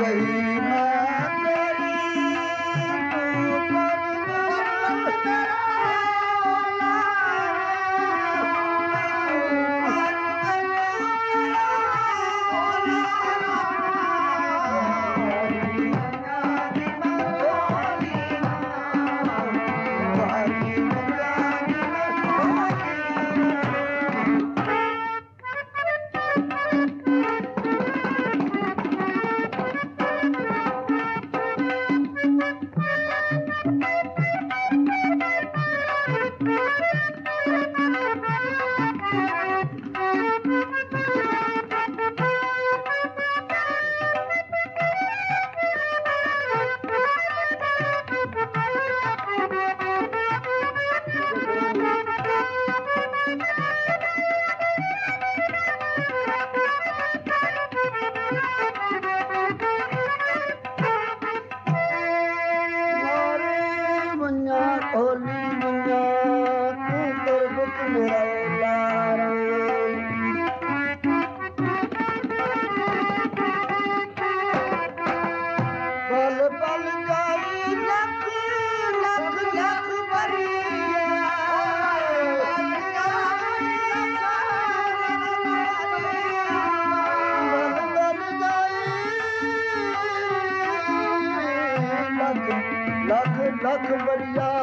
गई। अकबरिया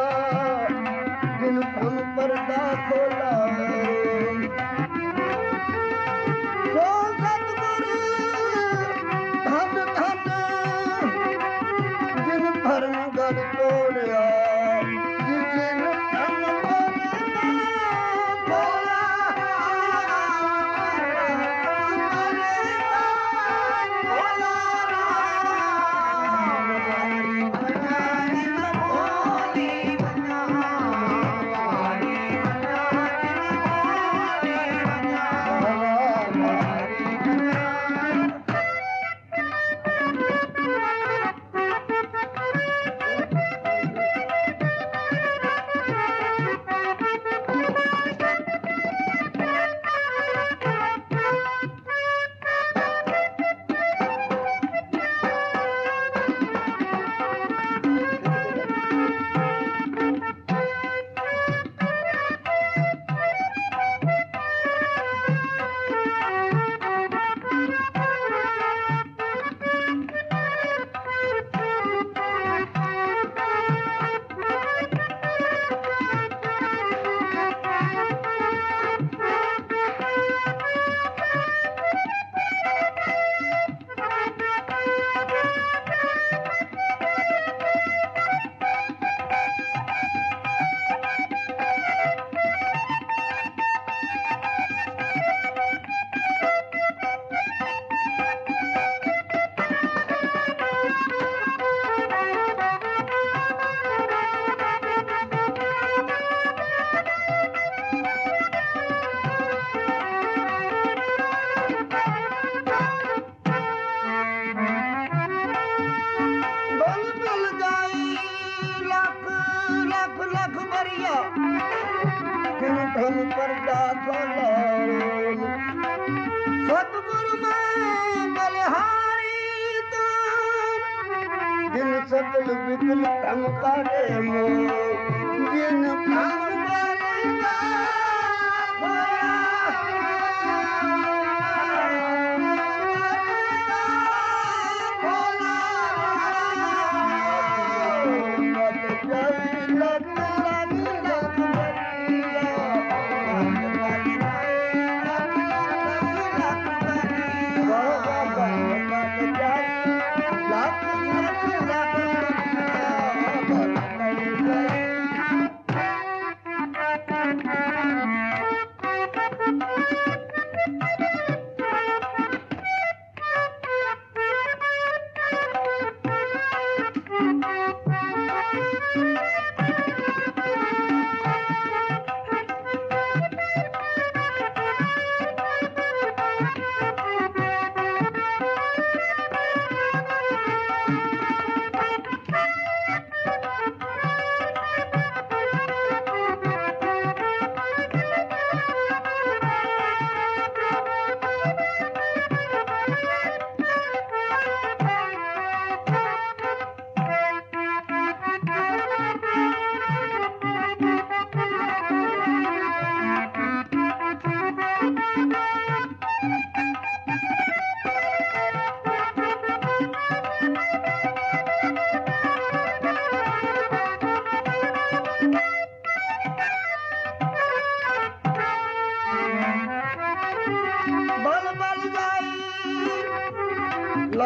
बिल्कुल तम करे मोर।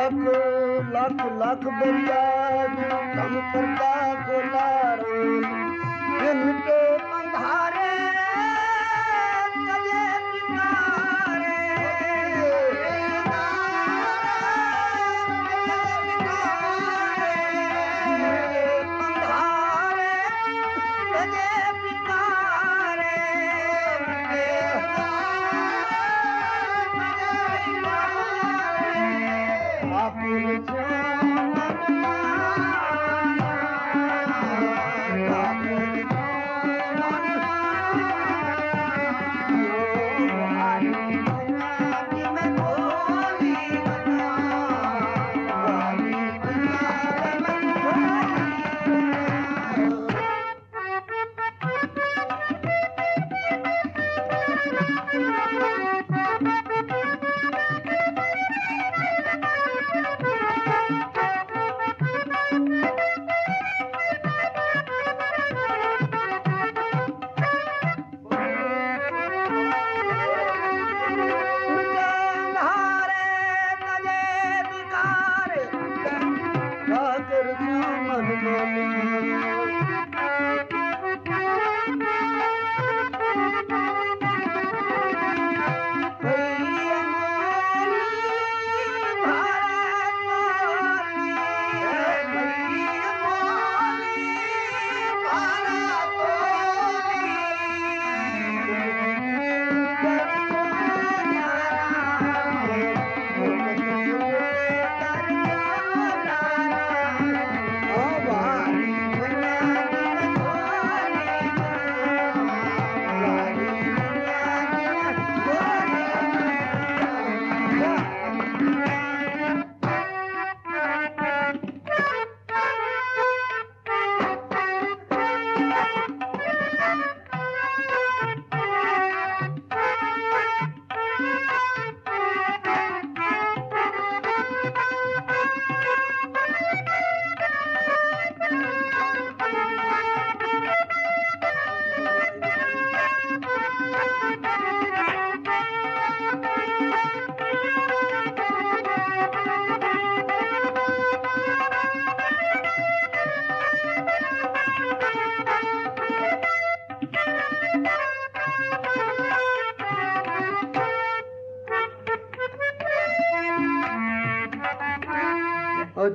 ਲੱਖ ਲੱਖ ਬਰਿਆ ਕੰਮ ਕਰਦਾ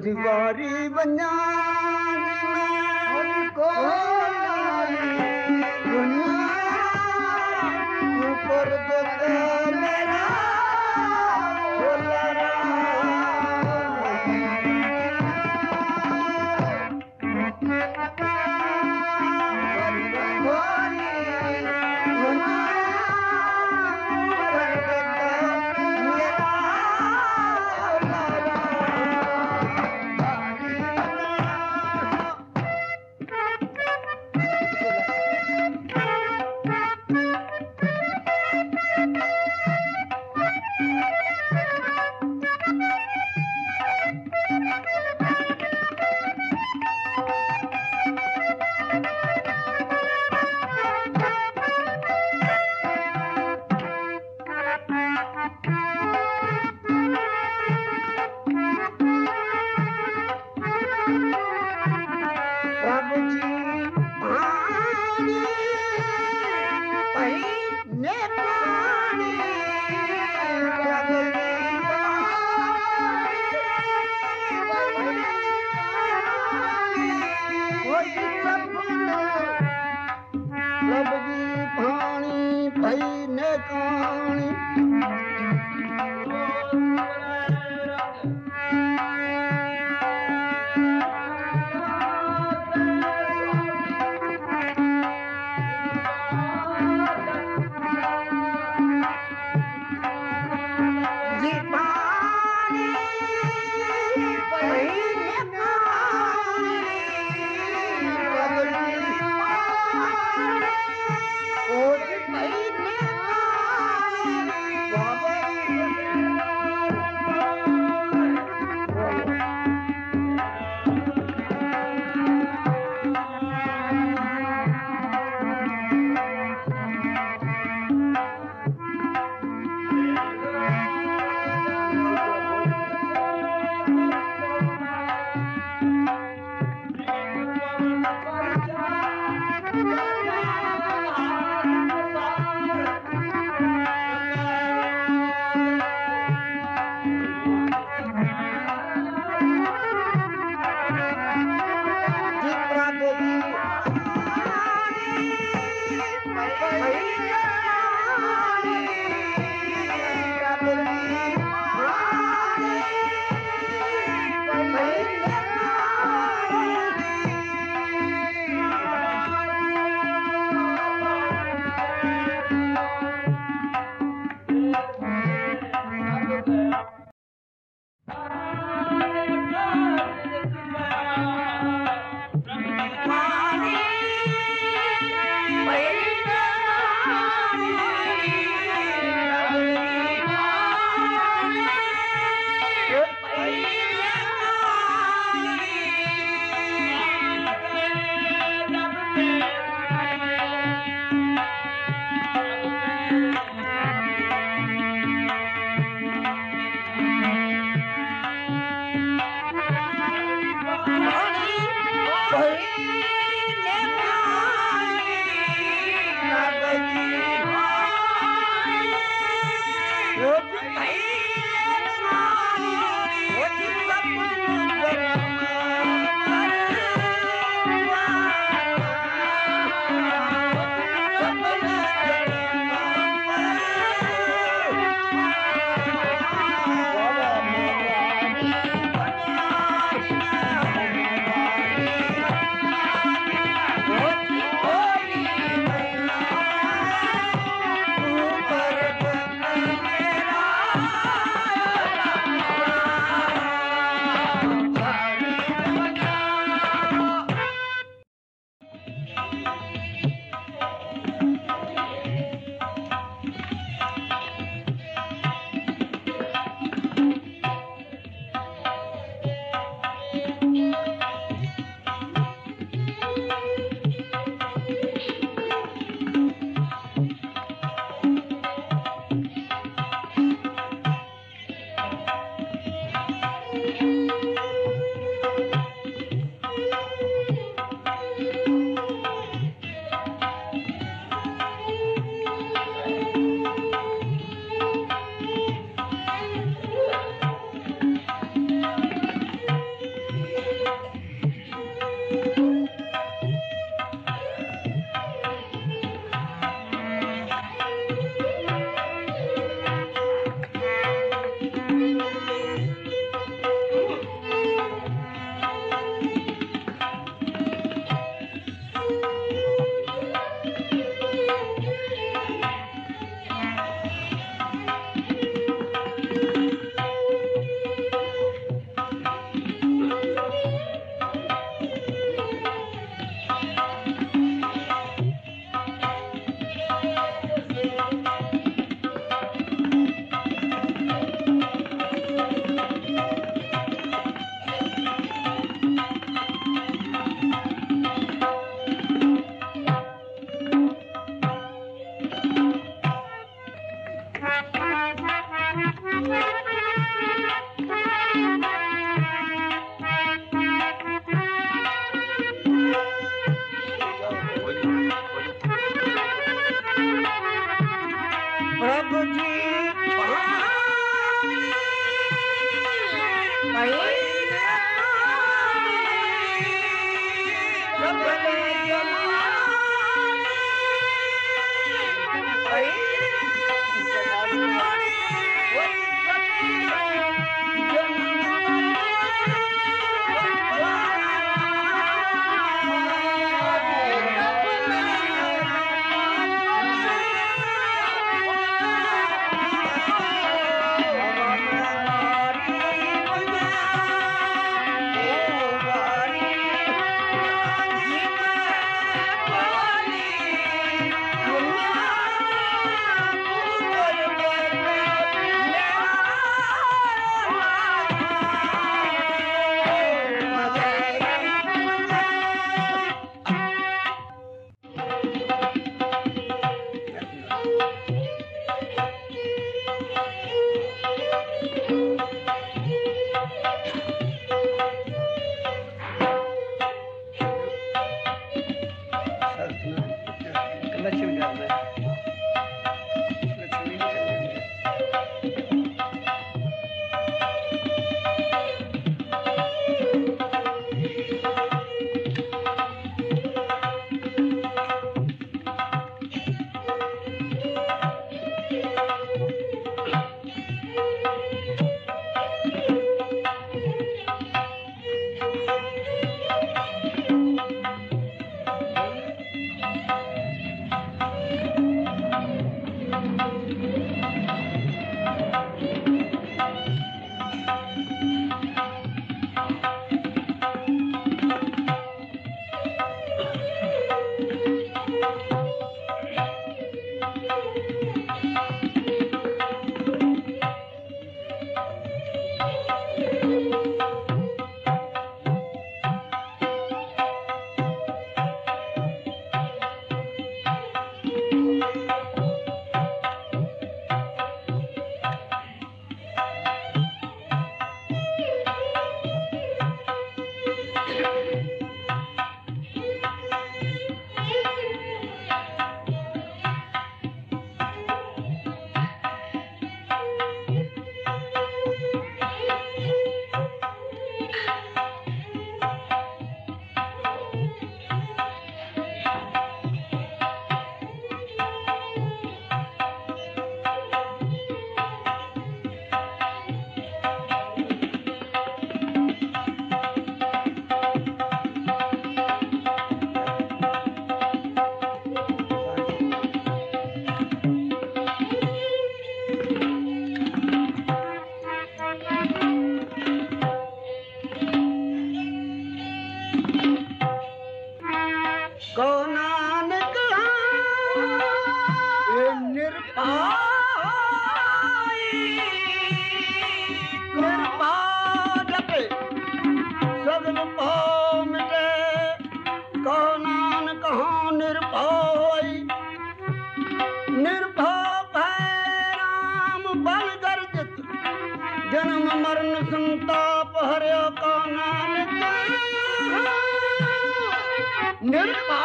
दीवारी वञा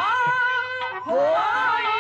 voar, voar.